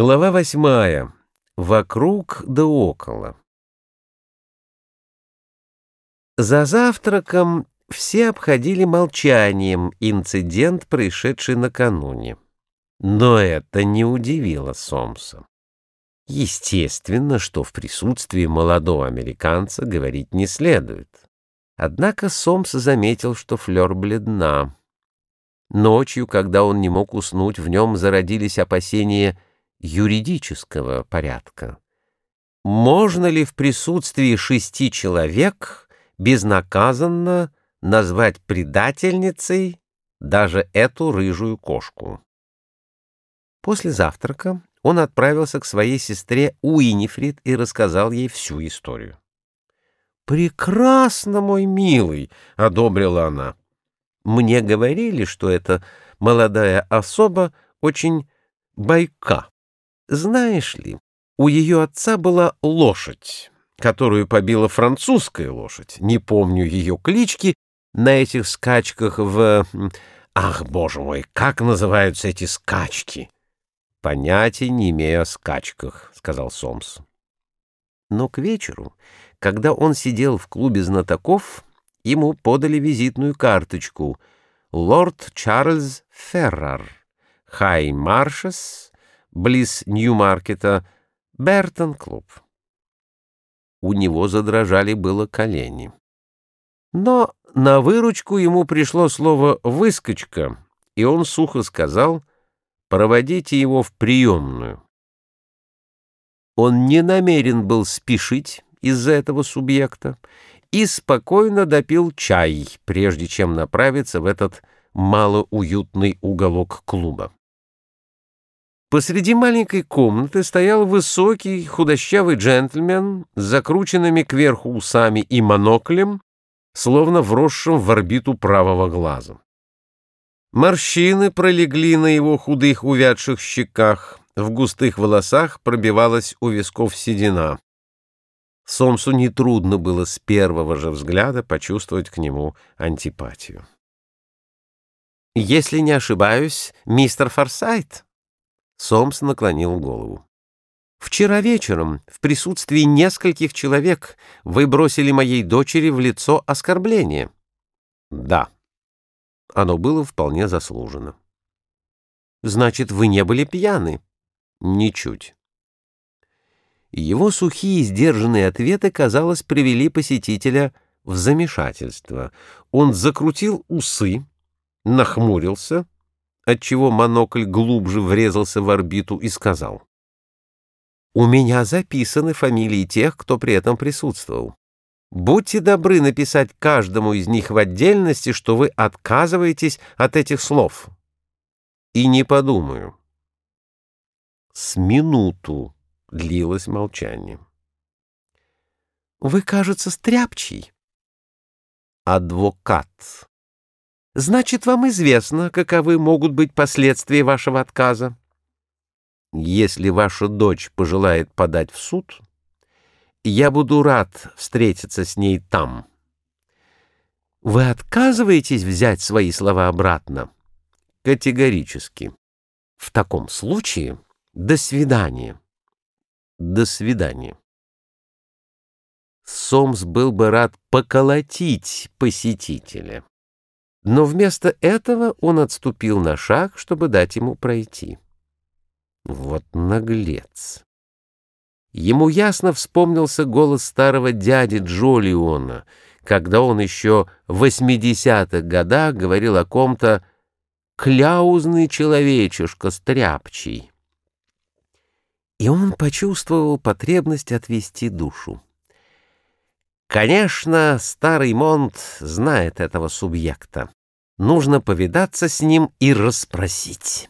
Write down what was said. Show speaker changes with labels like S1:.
S1: Глава восьмая. Вокруг да около. За завтраком все обходили молчанием инцидент, происшедший накануне. Но это не удивило Сомса. Естественно, что в присутствии молодого американца говорить не следует. Однако Сомс заметил, что Флёр бледна. Ночью, когда он не мог уснуть, в нем зародились опасения юридического порядка. Можно ли в присутствии шести человек безнаказанно назвать предательницей даже эту рыжую кошку? После завтрака он отправился к своей сестре Уинифрид и рассказал ей всю историю. «Прекрасно, мой милый!» — одобрила она. «Мне говорили, что эта молодая особа очень байка. Знаешь ли, у ее отца была лошадь, которую побила французская лошадь. Не помню ее клички. На этих скачках в... Ах, боже мой, как называются эти скачки? Понятия не имею о скачках, — сказал Сомс. Но к вечеру, когда он сидел в клубе знатоков, ему подали визитную карточку «Лорд Чарльз Феррар, Хай Маршес, близ Нью-Маркета, Бертон-клуб. У него задрожали было колени. Но на выручку ему пришло слово «выскочка», и он сухо сказал «проводите его в приемную». Он не намерен был спешить из-за этого субъекта и спокойно допил чай, прежде чем направиться в этот малоуютный уголок клуба. Посреди маленькой комнаты стоял высокий худощавый джентльмен с закрученными кверху усами и моноклем, словно вросшим в орбиту правого глаза. Морщины пролегли на его худых увядших щеках, в густых волосах пробивалась у висков седина. Сомсу нетрудно было с первого же взгляда почувствовать к нему антипатию. «Если не ошибаюсь, мистер Форсайт», Сомс наклонил голову. «Вчера вечером, в присутствии нескольких человек, вы бросили моей дочери в лицо оскорбление». «Да». Оно было вполне заслужено. «Значит, вы не были пьяны?» «Ничуть». Его сухие сдержанные ответы, казалось, привели посетителя в замешательство. Он закрутил усы, нахмурился — отчего монокль глубже врезался в орбиту и сказал. «У меня записаны фамилии тех, кто при этом присутствовал. Будьте добры написать каждому из них в отдельности, что вы отказываетесь от этих слов. И не подумаю». С минуту длилось молчание. «Вы, кажется, стряпчий». «Адвокат», Значит, вам известно, каковы могут быть последствия вашего отказа. Если ваша дочь пожелает подать в суд, я буду рад встретиться с ней там. Вы отказываетесь взять свои слова обратно? Категорически. В таком случае до свидания. До свидания. Сомс был бы рад поколотить посетителя. Но вместо этого он отступил на шаг, чтобы дать ему пройти. Вот наглец! Ему ясно вспомнился голос старого дяди Джолиона, когда он еще в восьмидесятых годах говорил о ком-то «кляузный человечишка стряпчий». И он почувствовал потребность отвести душу. Конечно, старый Монт знает этого субъекта. Нужно повидаться с ним и расспросить.